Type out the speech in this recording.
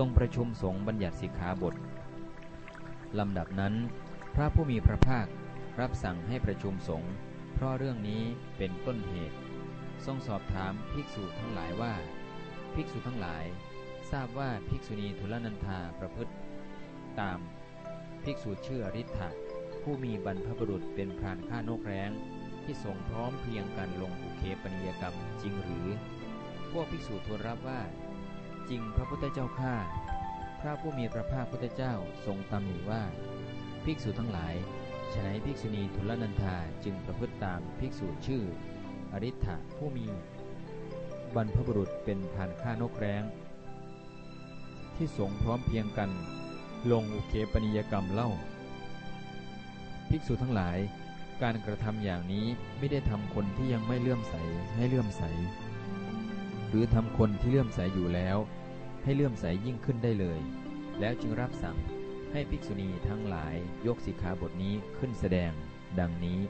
ทรงประชุมสงฆ์บัญญัติสิกขาบทลำดับนั้น พระผู้มีพระภาครับสั่งให้ประชุมสงฆ์เพราะเรื่องนี้เป็นต้นเหตุ ทรงสอบถามภิกษุทั้งหลายว่า ภิกษุทั้งหลาย ทราบว่าภิกษุณีทุลนันธาประพฤติ ตามภิกษุชื่ออริ t ะผู้มีบรรพบุรุษเป็นพรานฆ่านกแร้ง ที่ทรงพร้อมเพียงกันลงอุเคปนิยกรรมจริงหรือ พวกภิกษุทูลรับว่า จริงพระพุทธเจ้าข้าพระผู้มีพระภาคพุทธเจ้าทรงตำหนิว่า ภิกษุทั้งหลายฉนัยภิกษุณีทุลนันธาจึงประพฤติตามภิกษุชื่อ อริ t ะผู้มี บรรพบุรุษเป็นพรานฆ่านกแร้ง ที่สงพร้อมเพียงกัน ลงอุเคปนิยกรรมเล่า ภิกษุทั้งหลาย การกระทำอย่างนี้ไม่ได้ทำคนที่ยังไม่เลื่อมใสให้เลื่อมใส หรือทำคนที่เลื่อมใสอยู่แล้ว ให้เลื่อมใสยิ่งขึ้นได้เลย แล้วจึงรับสั่งให้ภิกษุณีทั้งหลายยกสิกขาบทนี้ขึ้นแสดง ดังนี้